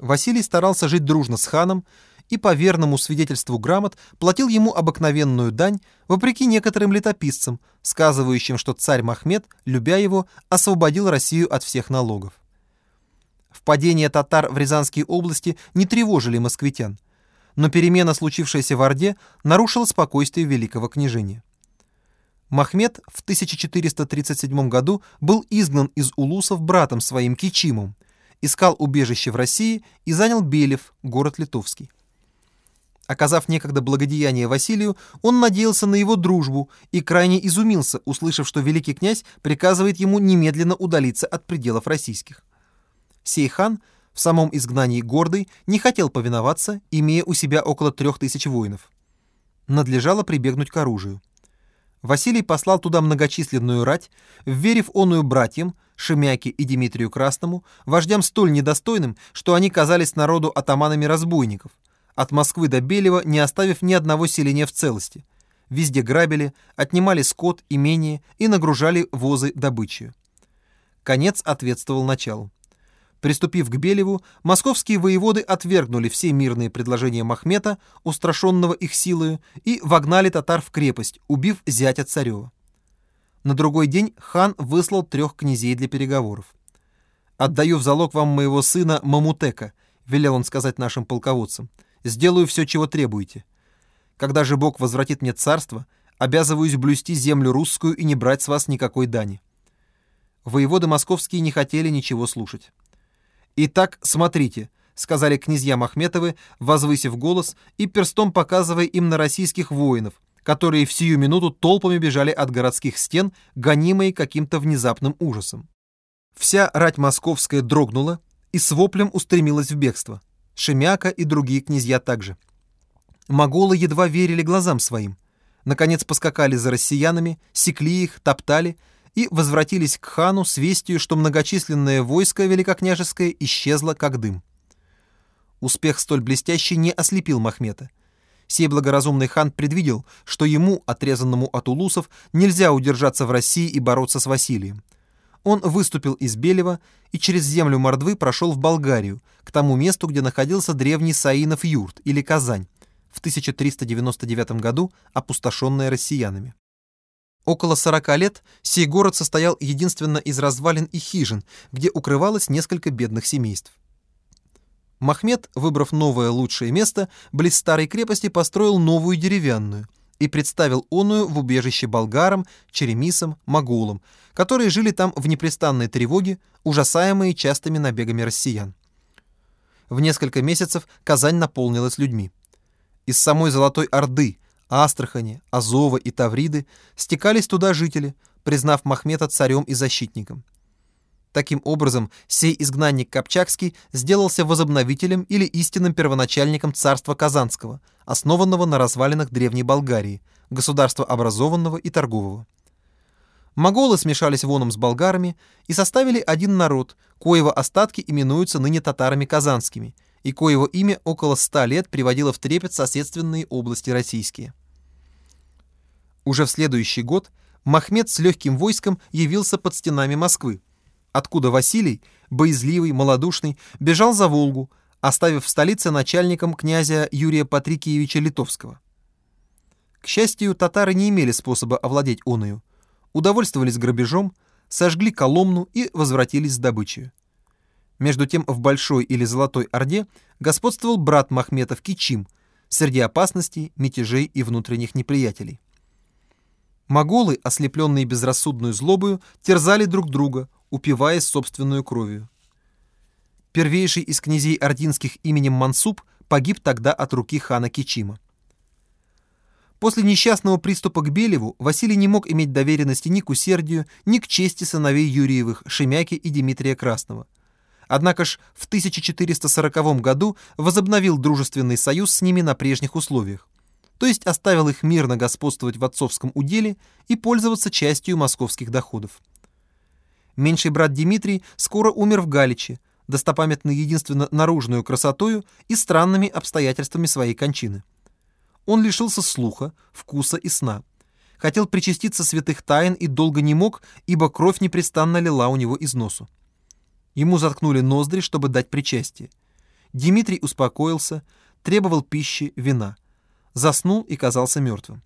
Василий старался жить дружно с ханом и по верному свидетельству грамот платил ему обыкновенную дань, вопреки некоторым летописцам, сказывающим, что царь Махмед, любя его, освободил Россию от всех налогов. Впадение татар в Рязанские области не тревожили москвитян, но перемена, случившаяся в Орде, нарушила спокойствие великого княжения. Махмед в 1437 году был изгнан из улусов братом своим Кичимом, искал убежище в России и занял Белев, город литовский. Оказав некогда благодеяние Василию, он надеялся на его дружбу и крайне изумился, услышав, что великий князь приказывает ему немедленно удалиться от пределов российских. Сей хан, в самом изгнании гордый, не хотел повиноваться, имея у себя около трех тысяч воинов. Надлежало прибегнуть к оружию. Василий послал туда многочисленную рать, вверив оную братьям, Шемяке и Дмитрию Красному, вождям столь недостойным, что они казались народу атаманами разбойников – от Москвы до Белева, не оставив ни одного селения в целости. Везде грабили, отнимали скот, имение и нагружали возы добычей. Конец ответствовал началу. Приступив к Белеву, московские воеводы отвергнули все мирные предложения Махмета, устрашенного их силою, и вогнали татар в крепость, убив зятя царева. На другой день хан выслал трех князей для переговоров. «Отдаю в залог вам моего сына Мамутека», — велел он сказать нашим полководцам. Сделаю все, чего требуете. Когда же Бог возвратит мне царство, обязываюсь блюсти землю русскую и не брать с вас никакой дани». Воеводы московские не хотели ничего слушать. «Итак, смотрите», — сказали князья Махметовы, возвысив голос и перстом показывая им на российских воинов, которые в сию минуту толпами бежали от городских стен, гонимые каким-то внезапным ужасом. Вся рать московская дрогнула и с воплем устремилась в бегство. Шемяка и другие князья также. Моголы едва верили глазам своим. Наконец поскакали за россиянами, секли их, топтали и возвратились к хану с вестью, что многочисленное войско великокняжеское исчезло как дым. Успех столь блестящий не ослепил Махмета. Сей благоразумный хан предвидел, что ему, отрезанному от улусов, нельзя удержаться в России и бороться с Василием он выступил из Белева и через землю Мордвы прошел в Болгарию, к тому месту, где находился древний Саинов юрт или Казань, в 1399 году опустошенная россиянами. Около 40 лет сей город состоял единственно из развалин и хижин, где укрывалось несколько бедных семейств. Махмед, выбрав новое лучшее место, близ старой крепости построил новую деревянную – и представил оную в убежище болгарам, черемисам, моголам, которые жили там в непрестанной тревоге, ужасаемые частыми набегами россиян. В несколько месяцев Казань наполнилась людьми. Из самой Золотой Орды, Астрахани, Азова и Тавриды стекались туда жители, признав Махмета царем и защитником. Таким образом, сей изгнанник Копчакский сделался возобновителем или истинным первоначальником царства Казанского, основанного на развалинах Древней Болгарии, государства образованного и торгового. Моголы смешались воном с болгарами и составили один народ, коего остатки именуются ныне татарами казанскими, и коего имя около ста лет приводило в трепет соседственные области российские. Уже в следующий год Махмед с легким войском явился под стенами Москвы, откуда Василий, боязливый, малодушный, бежал за Волгу, оставив в столице начальником князя Юрия Патрикиевича Литовского. К счастью, татары не имели способа овладеть оною, удовольствовались грабежом, сожгли Коломну и возвратились с добычей. Между тем в Большой или Золотой Орде господствовал брат Махметов Кичим среди опасностей, мятежей и внутренних неприятелей. Моголы, ослепленные безрассудную злобою, терзали друг друга, упиваясь собственную кровью. Первейший из князей ординских именем Мансуб погиб тогда от руки хана Кичима. После несчастного приступа к Белеву Василий не мог иметь доверенности ни к усердию, ни к чести сыновей Юрьевых, Шемяки и Дмитрия Красного. Однако ж в 1440 году возобновил дружественный союз с ними на прежних условиях, то есть оставил их мирно господствовать в отцовском уделе и пользоваться частью московских доходов. Меньший брат Дмитрий скоро умер в Галиче, достопамятный единственно наружную красотою и странными обстоятельствами своей кончины. Он лишился слуха, вкуса и сна. Хотел причаститься святых тайн и долго не мог, ибо кровь непрестанно лила у него из носу. Ему заткнули ноздри, чтобы дать причастие. Дмитрий успокоился, требовал пищи, вина. Заснул и казался мертвым.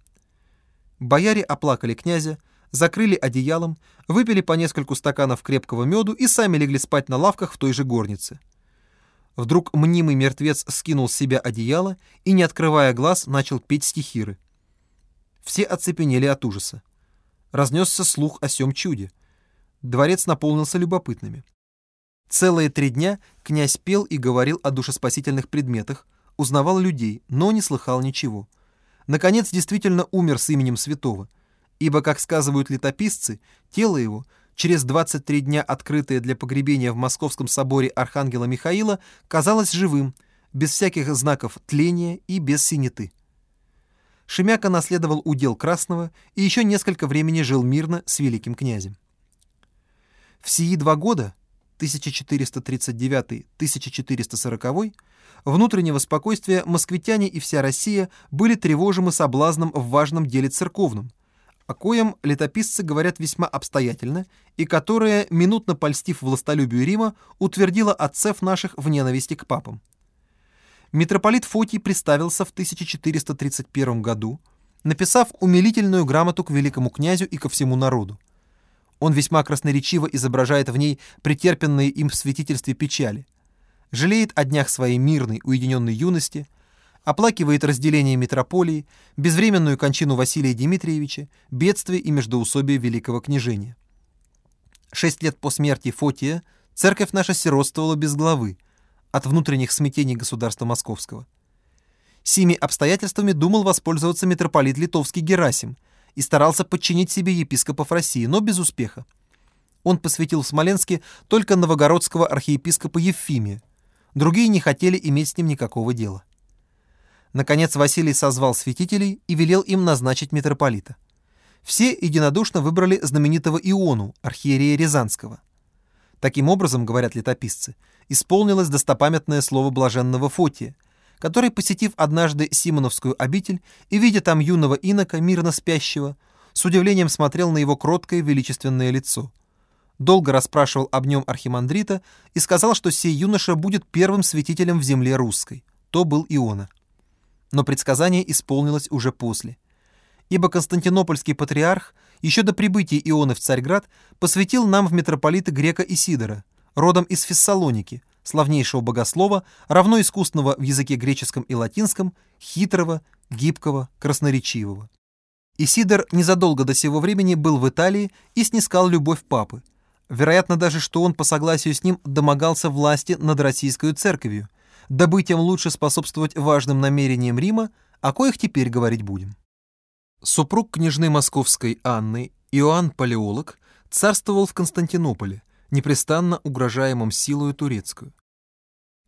Бояре оплакали князя, закрыли одеялом, выпили по нескольку стаканов крепкого меду и сами легли спать на лавках в той же горнице. Вдруг мнимый мертвец скинул с себя одеяло и, не открывая глаз, начал петь стихиры. Все оцепенели от ужаса. Разнесся слух о сем чуде. Дворец наполнился любопытными. Целые три дня князь пел и говорил о душеспасительных предметах, узнавал людей, но не слыхал ничего. Наконец, действительно умер с именем святого, ибо, как сказывают летописцы, тело его, через 23 дня открытое для погребения в Московском соборе Архангела Михаила, казалось живым, без всяких знаков тления и без синеты. Шемяка наследовал удел Красного и еще несколько времени жил мирно с великим князем. В сии два года, 1439-1440, внутреннего спокойствия москвитяне и вся Россия были тревожимы соблазном в важном деле церковном, о коем летописцы говорят весьма обстоятельно и которое, минутно польстив властолюбию Рима, утвердило отцев наших в ненависти к папам. Митрополит Фотий представился в 1431 году, написав умилительную грамоту к великому князю и ко всему народу. Он весьма красноречиво изображает в ней претерпенные им в святительстве печали, жалеет о днях своей мирной, уединенной юности, оплакивает разделение метрополии, безвременную кончину Василия Дмитриевича, бедствие и междоусобие великого княжения. Шесть лет по смерти Фотия церковь наша сиротствовала без главы от внутренних смятений государства московского. Сими обстоятельствами думал воспользоваться митрополит литовский Герасим и старался подчинить себе епископов России, но без успеха. Он посвятил в Смоленске только новогородского архиепископа Евфимия, другие не хотели иметь с ним никакого дела. Наконец Василий созвал святителей и велел им назначить митрополита. Все единодушно выбрали знаменитого Иону, архиерея Рязанского. Таким образом, говорят летописцы, исполнилось достопамятное слово блаженного Фотия, который, посетив однажды Симоновскую обитель и видя там юного инока, мирно спящего, с удивлением смотрел на его кроткое величественное лицо. Долго расспрашивал об нем архимандрита и сказал, что сей юноша будет первым святителем в земле русской. То был Иона но предсказание исполнилось уже после. Ибо Константинопольский патриарх еще до прибытия Ионы в Царьград посвятил нам в митрополиты грека Исидора, родом из Фессалоники, славнейшего богослова, равно искусного в языке греческом и латинском, хитрого, гибкого, красноречивого. Исидор незадолго до сего времени был в Италии и снискал любовь папы. Вероятно даже, что он по согласию с ним домогался власти над российской церковью, дабы тем лучше способствовать важным намерениям Рима, о коих теперь говорить будем. Супруг княжны московской Анны, Иоанн Палеолог, царствовал в Константинополе, непрестанно угрожаемом силою турецкую.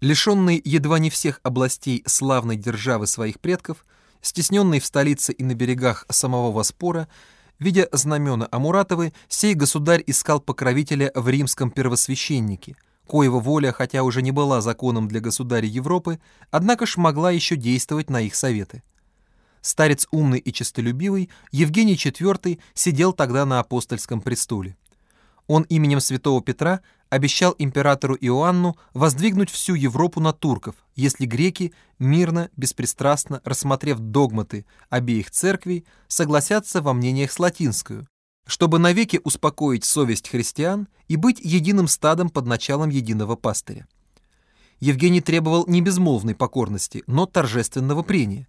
Лишенный едва не всех областей славной державы своих предков, стесненный в столице и на берегах самого Воспора, видя знамена Амуратовы, сей государь искал покровителя в римском первосвященнике, коего воля, хотя уже не была законом для государей Европы, однако ж могла еще действовать на их советы. Старец умный и честолюбивый, Евгений IV сидел тогда на апостольском престоле. Он именем святого Петра обещал императору Иоанну воздвигнуть всю Европу на турков, если греки, мирно, беспристрастно рассмотрев догматы обеих церквей, согласятся во мнениях с латинскую, чтобы навеки успокоить совесть христиан и быть единым стадом под началом единого пастыря. Евгений требовал не безмолвной покорности, но торжественного прения.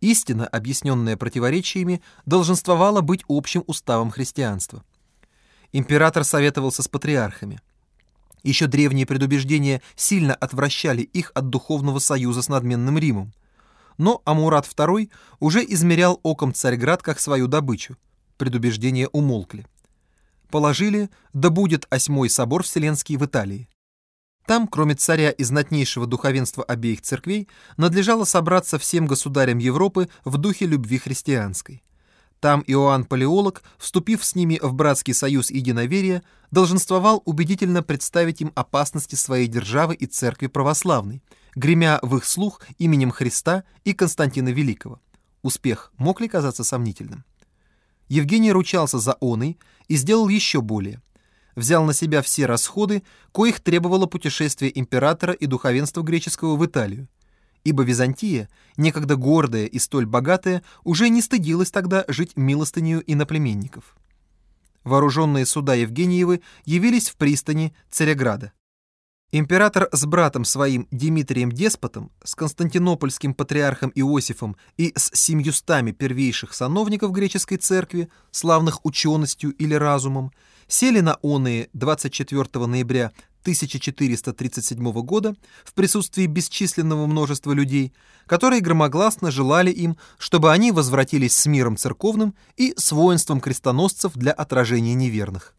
Истина, объясненная противоречиями, долженствовала быть общим уставом христианства. Император советовался с патриархами. Еще древние предубеждения сильно отвращали их от духовного союза с надменным Римом. Но Амурат II уже измерял оком Царьград как свою добычу – предубеждения умолкли. Положили, да будет осьмой собор Вселенский в Италии. Там, кроме царя и знатнейшего духовенства обеих церквей, надлежало собраться всем государям Европы в духе любви христианской. Там Иоанн Палеолог, вступив с ними в братский союз единоверия, долженствовал убедительно представить им опасности своей державы и церкви православной, гремя в их слух именем Христа и Константина Великого. Успех мог ли казаться сомнительным? Евгений ручался за оный и сделал еще более. взял на себя все расходы, коих требовало путешествие императора и духовенства греческого в Италию, ибо Византия, некогда гордая и столь богатая, уже не стыдилась тогда жить милостынею иноплеменников. Вооруженные суда Евгениевы явились в пристани Цареграда. Император с братом своим Дмитрием Деспотом, с константинопольским патриархом Иосифом и с семьюстами первейших сановников греческой церкви, славных ученостью или разумом, сели на оные 24 ноября 1437 года в присутствии бесчисленного множества людей, которые громогласно желали им, чтобы они возвратились с миром церковным и с воинством крестоносцев для отражения неверных.